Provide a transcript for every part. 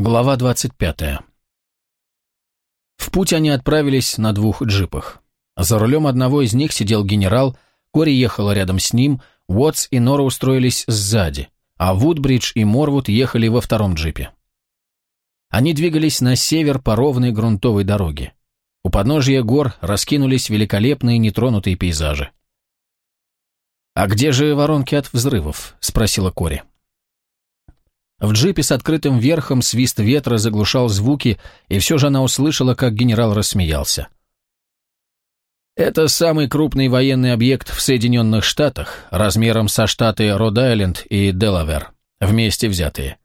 Глава 25. В путь они отправились на двух джипах. За рулем одного из них сидел генерал, Кори ехала рядом с ним, Уотс и Нора устроились сзади, а Вудбридж и Морвуд ехали во втором джипе. Они двигались на север по ровной грунтовой дороге. У подножия гор раскинулись великолепные нетронутые пейзажи. «А где же воронки от взрывов?» – спросила Кори. В джипе с открытым верхом свист ветра заглушал звуки, и все же она услышала, как генерал рассмеялся. Это самый крупный военный объект в Соединенных Штатах, размером со штаты Род-Айленд и Делавер, вместе взятые.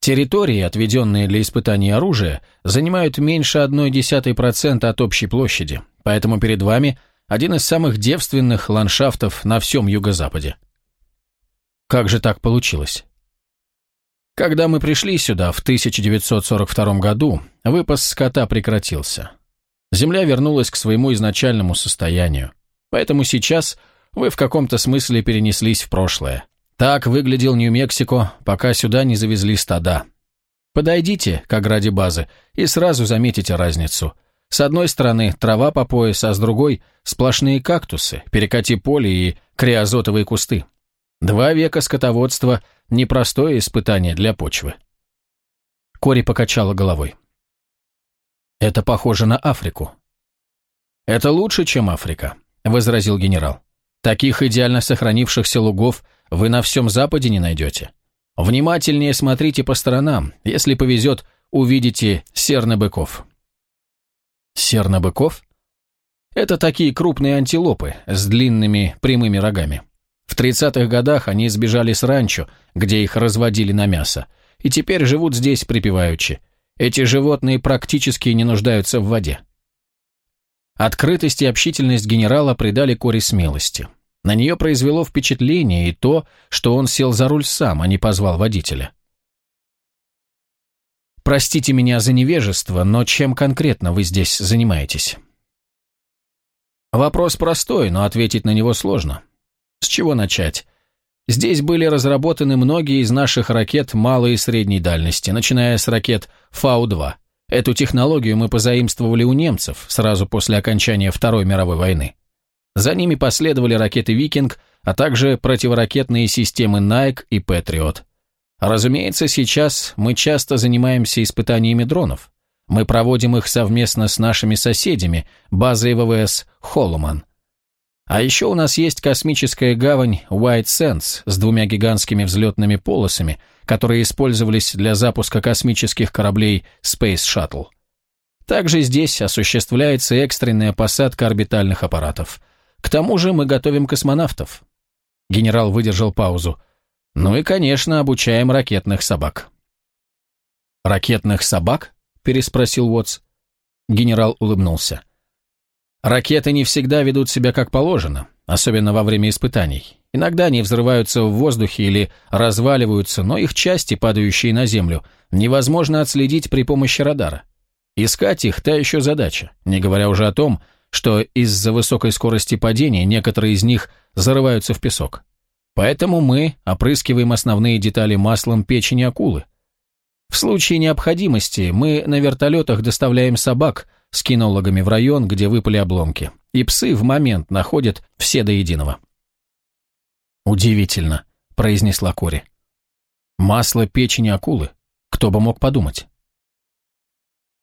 Территории, отведенные для испытаний оружия, занимают меньше 0,1% от общей площади, поэтому перед вами один из самых девственных ландшафтов на всем юго-западе. Как же так получилось? Когда мы пришли сюда в 1942 году, выпас скота прекратился. Земля вернулась к своему изначальному состоянию. Поэтому сейчас вы в каком-то смысле перенеслись в прошлое. Так выглядел Нью-Мексико, пока сюда не завезли стада. Подойдите к ограде базы и сразу заметите разницу. С одной стороны трава по пояс, а с другой сплошные кактусы, перекати поле и криозотовые кусты. Два века скотоводства – непростое испытание для почвы. Кори покачала головой. Это похоже на Африку. Это лучше, чем Африка, возразил генерал. Таких идеально сохранившихся лугов вы на всем Западе не найдете. Внимательнее смотрите по сторонам. Если повезет, увидите сернобыков. Сернобыков? Это такие крупные антилопы с длинными прямыми рогами. В 30-х годах они сбежали с ранчо, где их разводили на мясо, и теперь живут здесь припеваючи. Эти животные практически не нуждаются в воде. Открытость и общительность генерала придали Кори смелости. На нее произвело впечатление и то, что он сел за руль сам, а не позвал водителя. «Простите меня за невежество, но чем конкретно вы здесь занимаетесь?» Вопрос простой, но ответить на него сложно. С чего начать? Здесь были разработаны многие из наших ракет малой и средней дальности, начиная с ракет Фау-2. Эту технологию мы позаимствовали у немцев сразу после окончания Второй мировой войны. За ними последовали ракеты «Викинг», а также противоракетные системы «Найк» и «Патриот». Разумеется, сейчас мы часто занимаемся испытаниями дронов. Мы проводим их совместно с нашими соседями, базой ВВС «Холлуман». А еще у нас есть космическая гавань White Sands с двумя гигантскими взлетными полосами, которые использовались для запуска космических кораблей Space Shuttle. Также здесь осуществляется экстренная посадка орбитальных аппаратов. К тому же мы готовим космонавтов. Генерал выдержал паузу. Ну и, конечно, обучаем ракетных собак. «Ракетных собак?» – переспросил Уотс. Генерал улыбнулся. Ракеты не всегда ведут себя как положено, особенно во время испытаний. Иногда они взрываются в воздухе или разваливаются, но их части, падающие на землю, невозможно отследить при помощи радара. Искать их – та еще задача, не говоря уже о том, что из-за высокой скорости падения некоторые из них зарываются в песок. Поэтому мы опрыскиваем основные детали маслом печени акулы. В случае необходимости мы на вертолетах доставляем собак – с кинологами в район, где выпали обломки, и псы в момент находят все до единого. «Удивительно», — произнесла Кори. «Масло печени акулы? Кто бы мог подумать?»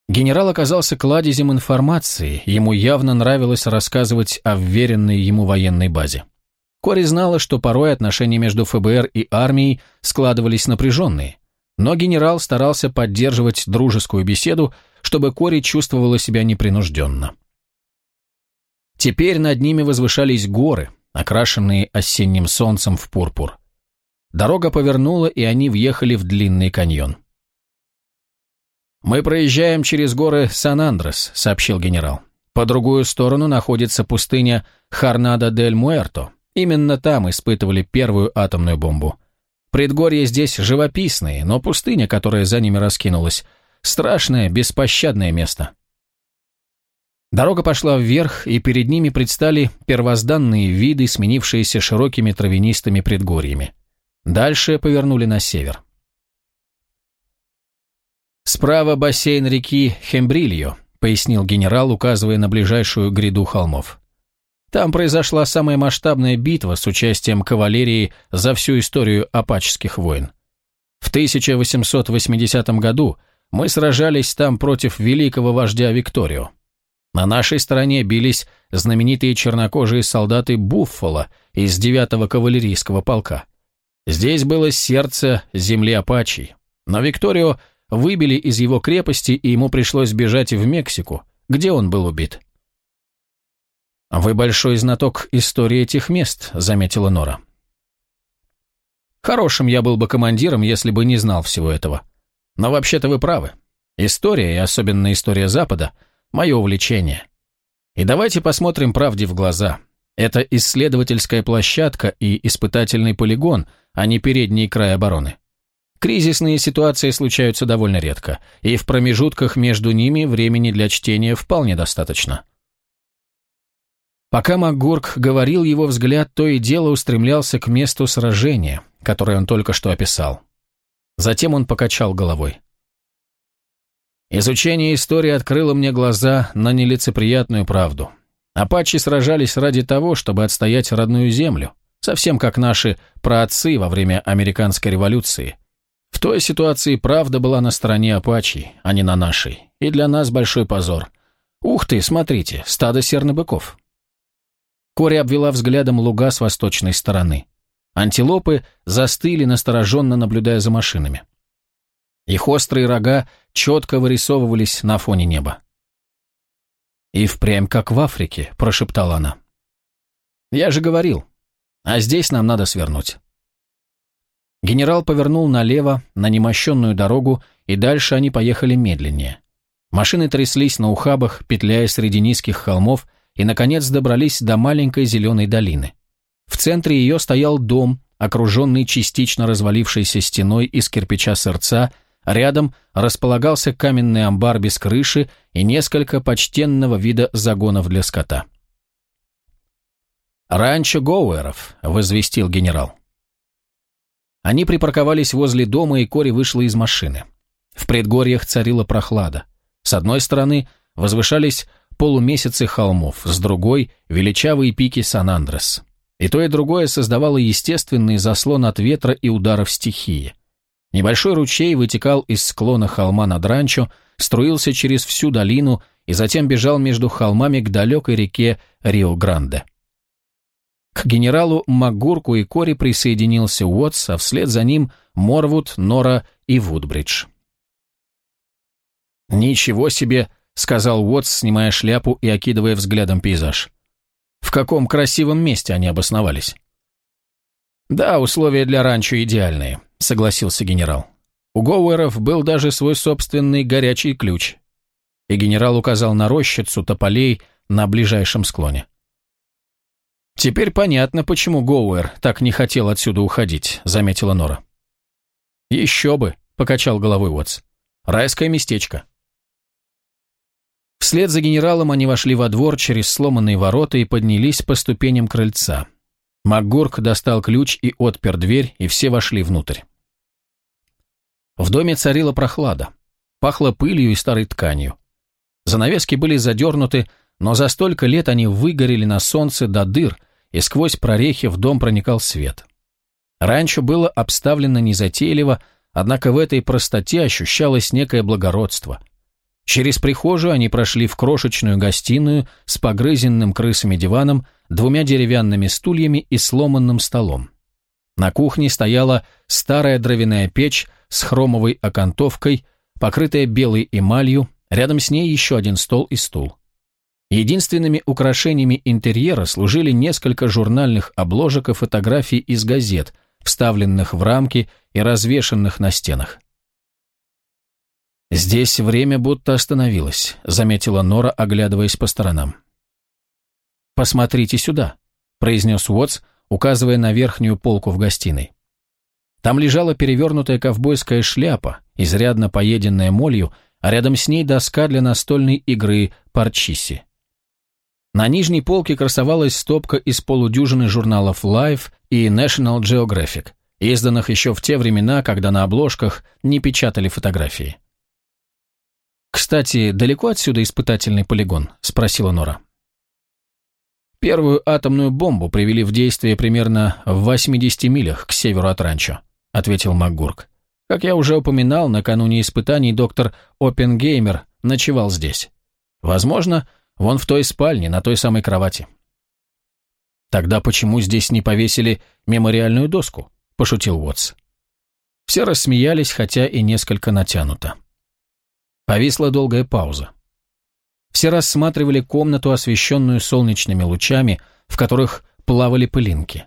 Генерал оказался кладезем информации, ему явно нравилось рассказывать о вверенной ему военной базе. Кори знала, что порой отношения между ФБР и армией складывались напряженные, но генерал старался поддерживать дружескую беседу, чтобы Кори чувствовала себя непринужденно. Теперь над ними возвышались горы, окрашенные осенним солнцем в пурпур. Дорога повернула, и они въехали в длинный каньон. «Мы проезжаем через горы Сан-Андрес», — сообщил генерал. «По другую сторону находится пустыня Харнада-дель-Муэрто. Именно там испытывали первую атомную бомбу. Предгорья здесь живописные, но пустыня, которая за ними раскинулась, страшное, беспощадное место. Дорога пошла вверх, и перед ними предстали первозданные виды, сменившиеся широкими травянистыми предгорьями. Дальше повернули на север. «Справа бассейн реки Хембрильо», — пояснил генерал, указывая на ближайшую гряду холмов. Там произошла самая масштабная битва с участием кавалерии за всю историю апаческих войн. В 1880 году мы сражались там против великого вождя Викторио. На нашей стороне бились знаменитые чернокожие солдаты Буффало из 9-го кавалерийского полка. Здесь было сердце земли Апачей. Но Викторио выбили из его крепости, и ему пришлось бежать в Мексику, где он был убит. «Вы большой знаток истории этих мест», — заметила Нора. «Хорошим я был бы командиром, если бы не знал всего этого. Но вообще-то вы правы. История, и особенно история Запада, — мое увлечение. И давайте посмотрим правде в глаза. Это исследовательская площадка и испытательный полигон, а не передний край обороны. Кризисные ситуации случаются довольно редко, и в промежутках между ними времени для чтения вполне достаточно. Пока Макгурк говорил, его взгляд то и дело устремлялся к месту сражения, которое он только что описал. Затем он покачал головой. Изучение истории открыло мне глаза на нелицеприятную правду. Апачи сражались ради того, чтобы отстоять родную землю, совсем как наши праотцы во время американской революции. В той ситуации правда была на стороне апачей, а не на нашей, и для нас большой позор. Ух ты, смотрите, стадо сернобыков. Кори обвела взглядом луга с восточной стороны. Антилопы застыли, настороженно наблюдая за машинами. Их острые рога четко вырисовывались на фоне неба. «И впрямь, как в Африке», — прошептала она. «Я же говорил. А здесь нам надо свернуть». Генерал повернул налево, на немощенную дорогу, и дальше они поехали медленнее. Машины тряслись на ухабах, петляя среди низких холмов, и, наконец, добрались до маленькой зеленой долины. В центре ее стоял дом, окруженный частично развалившейся стеной из кирпича сырца, рядом располагался каменный амбар без крыши и несколько почтенного вида загонов для скота. «Ранчо Гоуэров», — возвестил генерал. Они припарковались возле дома, и Кори вышла из машины. В предгорьях царила прохлада. С одной стороны возвышались полумесяцы холмов, с другой – величавые пики Сан-Андрес. И то, и другое создавало естественный заслон от ветра и ударов стихии. Небольшой ручей вытекал из склона холма над ранчо, струился через всю долину и затем бежал между холмами к далекой реке Рио-Гранде. К генералу Макгурку и Кори присоединился Уотс, а вслед за ним Морвуд, Нора и Вудбридж. «Ничего себе!» сказал Уотс, снимая шляпу и окидывая взглядом пейзаж. В каком красивом месте они обосновались? Да, условия для ранчо идеальные, согласился генерал. У Гоуэров был даже свой собственный горячий ключ. И генерал указал на рощицу тополей на ближайшем склоне. «Теперь понятно, почему Гоуэр так не хотел отсюда уходить», — заметила Нора. «Еще бы», — покачал головой Уотс. «Райское местечко». Вслед за генералом они вошли во двор через сломанные ворота и поднялись по ступеням крыльца. МакГурк достал ключ и отпер дверь, и все вошли внутрь. В доме царила прохлада. Пахло пылью и старой тканью. Занавески были задернуты, но за столько лет они выгорели на солнце до дыр, и сквозь прорехи в дом проникал свет. Раньше было обставлено незатейливо, однако в этой простоте ощущалось некое благородство – Через прихожую они прошли в крошечную гостиную с погрызенным крысами диваном, двумя деревянными стульями и сломанным столом. На кухне стояла старая дровяная печь с хромовой окантовкой, покрытая белой эмалью, рядом с ней еще один стол и стул. Единственными украшениями интерьера служили несколько журнальных обложек и фотографий из газет, вставленных в рамки и развешанных на стенах. «Здесь время будто остановилось», — заметила Нора, оглядываясь по сторонам. «Посмотрите сюда», — произнес Уотс, указывая на верхнюю полку в гостиной. Там лежала перевернутая ковбойская шляпа, изрядно поеденная молью, а рядом с ней доска для настольной игры парчиси. На нижней полке красовалась стопка из полудюжины журналов Life и National Geographic, изданных еще в те времена, когда на обложках не печатали фотографии. «Кстати, далеко отсюда испытательный полигон?» – спросила Нора. «Первую атомную бомбу привели в действие примерно в 80 милях к северу от ранчо», – ответил МакГурк. «Как я уже упоминал, накануне испытаний доктор Оппенгеймер ночевал здесь. Возможно, вон в той спальне, на той самой кровати». «Тогда почему здесь не повесили мемориальную доску?» – пошутил Уотс. Все рассмеялись, хотя и несколько натянуто. Повисла долгая пауза. Все рассматривали комнату, освещенную солнечными лучами, в которых плавали пылинки.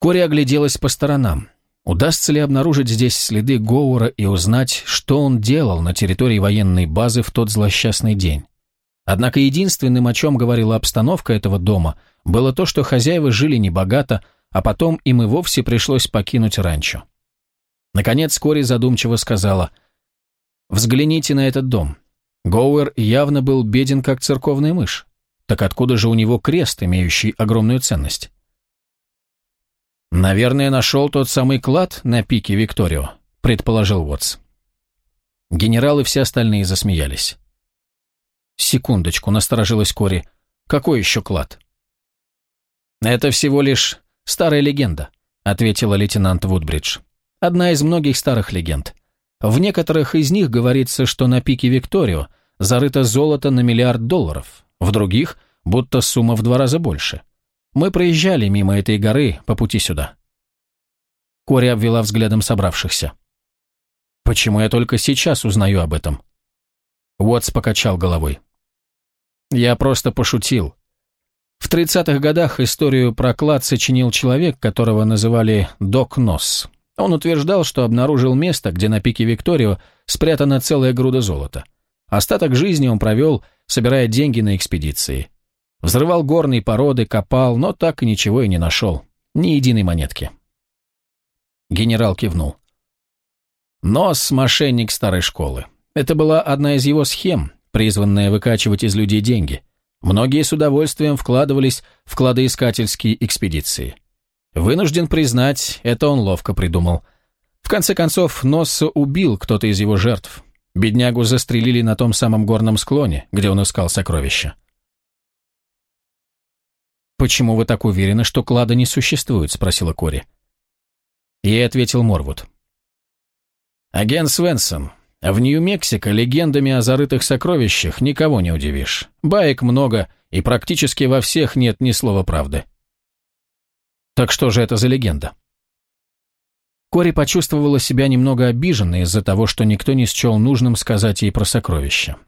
Кори огляделась по сторонам. Удастся ли обнаружить здесь следы Гоура и узнать, что он делал на территории военной базы в тот злосчастный день? Однако единственным, о чем говорила обстановка этого дома, было то, что хозяева жили небогато, а потом им и вовсе пришлось покинуть ранчо. Наконец Кори задумчиво сказала, «Взгляните на этот дом. Гоуэр явно был беден, как церковная мышь. Так откуда же у него крест, имеющий огромную ценность?» «Наверное, нашел тот самый клад на пике Викторио», — предположил Уотс. Генерал и все остальные засмеялись. «Секундочку», — насторожилась Кори. «Какой еще клад?» «Это всего лишь старая легенда», — ответила лейтенант Вудбридж. Одна из многих старых легенд. В некоторых из них говорится, что на пике Викторио зарыто золото на миллиард долларов, в других – будто сумма в два раза больше. Мы проезжали мимо этой горы по пути сюда. Кори обвела взглядом собравшихся. «Почему я только сейчас узнаю об этом?» Уотс покачал головой. «Я просто пошутил. В 30-х годах историю про клад сочинил человек, которого называли Док Носс. Он утверждал, что обнаружил место, где на пике Викторио спрятана целая груда золота. Остаток жизни он провел, собирая деньги на экспедиции. Взрывал горные породы, копал, но так и ничего и не нашел. Ни единой монетки. Генерал кивнул. Нос – мошенник старой школы. Это была одна из его схем, призванная выкачивать из людей деньги. Многие с удовольствием вкладывались в кладоискательские экспедиции. Вынужден признать, это он ловко придумал. В конце концов, Носса убил кто-то из его жертв. Беднягу застрелили на том самом горном склоне, где он искал сокровища. «Почему вы так уверены, что клада не существует?» – спросила Кори. Ей ответил Морвуд. «Агент Свенсон, в Нью-Мексико легендами о зарытых сокровищах никого не удивишь. Баек много, и практически во всех нет ни слова правды. Так что же это за легенда? Кори почувствовала себя немного обиженной из-за того, что никто не счел нужным сказать ей про сокровища.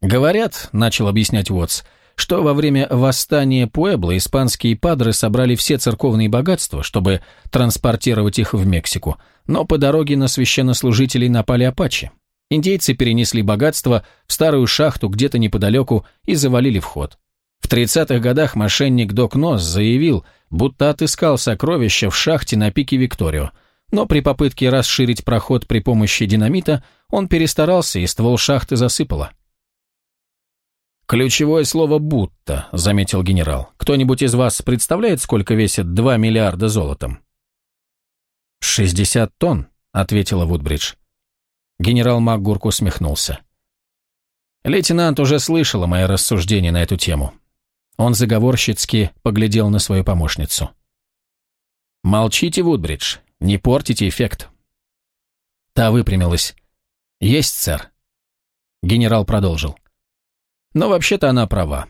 «Говорят», — начал объяснять Уотс, что во время восстания Пуэбло испанские падры собрали все церковные богатства, чтобы транспортировать их в Мексику, но по дороге на священнослужителей напали апачи. Индейцы перенесли богатство в старую шахту где-то неподалеку и завалили вход. В 30-х годах мошенник Док Нос заявил, будто отыскал сокровища в шахте на пике Викторио, но при попытке расширить проход при помощи динамита он перестарался и ствол шахты засыпало. «Ключевое слово «будто», — заметил генерал. «Кто-нибудь из вас представляет, сколько весит 2 миллиарда золотом?» «Шестьдесят тонн», — ответила Вудбридж. Генерал МакГурк усмехнулся. Лейтенант уже слышала мои рассуждения на эту тему. Он заговорщицки поглядел на свою помощницу. «Молчите, Вудбридж, не портите эффект». Та выпрямилась. «Есть, сэр». Генерал продолжил. «Но вообще-то она права.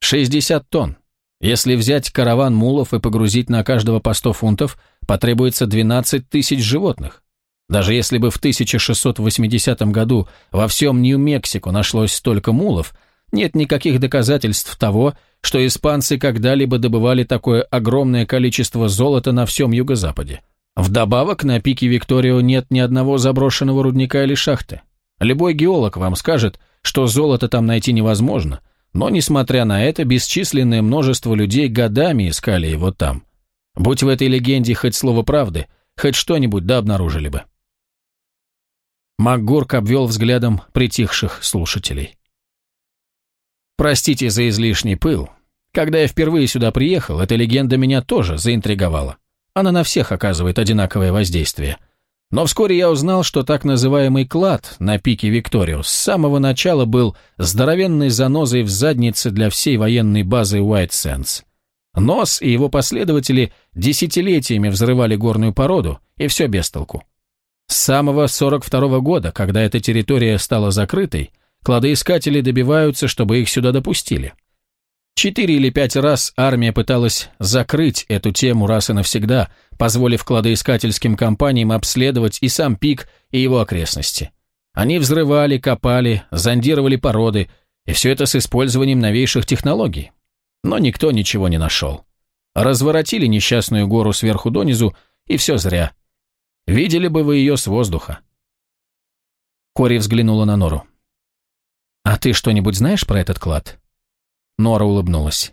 60 тонн. Если взять караван мулов и погрузить на каждого по 100 фунтов, потребуется 12 тысяч животных. Даже если бы в 1680 году во всем Нью-Мексико нашлось столько мулов – нет никаких доказательств того, что испанцы когда-либо добывали такое огромное количество золота на всем юго-западе. Вдобавок, на пике Викторио нет ни одного заброшенного рудника или шахты. Любой геолог вам скажет, что золото там найти невозможно, но, несмотря на это, бесчисленное множество людей годами искали его там. Будь в этой легенде хоть слово правды, хоть что-нибудь да обнаружили бы. МакГурк обвел взглядом притихших слушателей. Простите за излишний пыл. Когда я впервые сюда приехал, эта легенда меня тоже заинтриговала. Она на всех оказывает одинаковое воздействие. Но вскоре я узнал, что так называемый клад на пике Викториус с самого начала был здоровенной занозой в заднице для всей военной базы White Sands. Нос и его последователи десятилетиями взрывали горную породу, и все без толку. С самого 42 -го года, когда эта территория стала закрытой, кладоискатели добиваются, чтобы их сюда допустили. Четыре или пять раз армия пыталась закрыть эту тему раз и навсегда, позволив кладоискательским компаниям обследовать и сам пик, и его окрестности. Они взрывали, копали, зондировали породы, и все это с использованием новейших технологий. Но никто ничего не нашел. Разворотили несчастную гору сверху донизу, и все зря. Видели бы вы ее с воздуха. Кори взглянула на Нору. «А ты что-нибудь знаешь про этот клад?» Нора улыбнулась.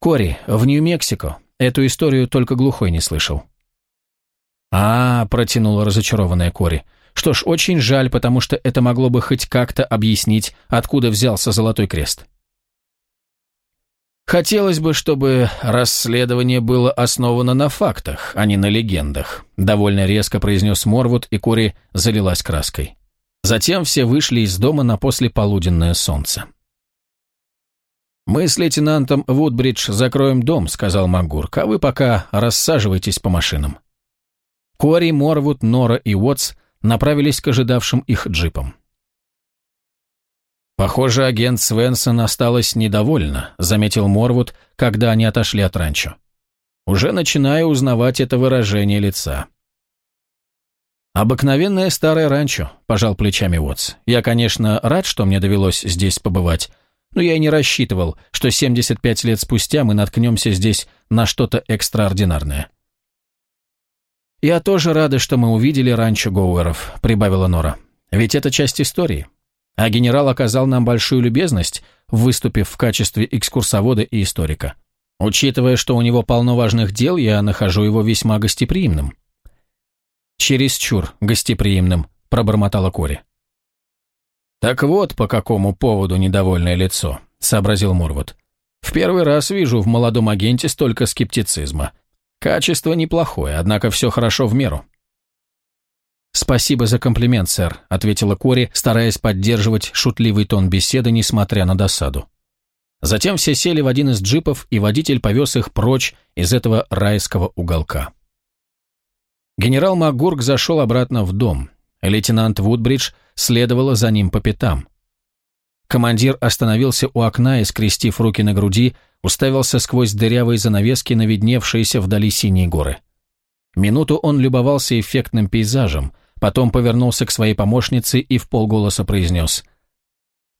«Кори, в Нью-Мексико. Эту историю только глухой не слышал». «А, — протянула разочарованная Кори. Что ж, очень жаль, потому что это могло бы хоть как-то объяснить, откуда взялся Золотой Крест». «Хотелось бы, чтобы расследование было основано на фактах, а не на легендах», довольно резко произнес Морвуд, и Кори залилась краской. Затем все вышли из дома на послеполуденное солнце. «Мы с лейтенантом Вудбридж закроем дом», — сказал Макгурк, «а вы пока рассаживайтесь по машинам». Кори, Морвуд, Нора и Уотс направились к ожидавшим их джипам. «Похоже, агент Свенсон осталась недовольна», — заметил Морвуд, когда они отошли от ранчо. «Уже начинаю узнавать это выражение лица». «Обыкновенное старое ранчо», — пожал плечами Уотс. «Я, конечно, рад, что мне довелось здесь побывать, но я и не рассчитывал, что 75 лет спустя мы наткнемся здесь на что-то экстраординарное. «Я тоже рада, что мы увидели ранчо Гоуэров», — прибавила Нора. «Ведь это часть истории. А генерал оказал нам большую любезность, выступив в качестве экскурсовода и историка. Учитывая, что у него полно важных дел, я нахожу его весьма гостеприимным». «Чересчур гостеприимным», — пробормотала Кори. «Так вот, по какому поводу недовольное лицо», — сообразил Мурвуд. «В первый раз вижу в молодом агенте столько скептицизма. Качество неплохое, однако все хорошо в меру». «Спасибо за комплимент, сэр», — ответила Кори, стараясь поддерживать шутливый тон беседы, несмотря на досаду. Затем все сели в один из джипов, и водитель повез их прочь из этого райского уголка. Генерал Магург зашел обратно в дом. Лейтенант Вудбридж следовала за ним по пятам. Командир остановился у окна и, скрестив руки на груди, уставился сквозь дырявые занавески на видневшиеся вдали синие горы. Минуту он любовался эффектным пейзажем, потом повернулся к своей помощнице и в полголоса произнес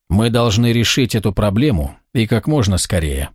«Мы должны решить эту проблему, и как можно скорее».